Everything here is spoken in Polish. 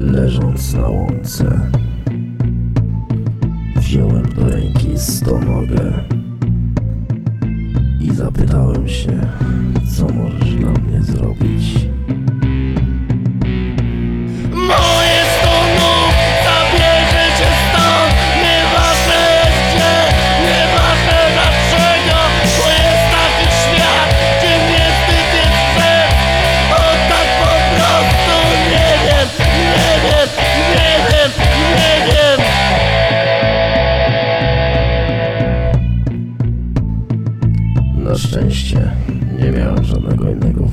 Leżąc na łące Wziąłem do ręki stonogę I zapytałem się Co możesz dla mnie zrobić szczęście. Nie miałem żadnego innego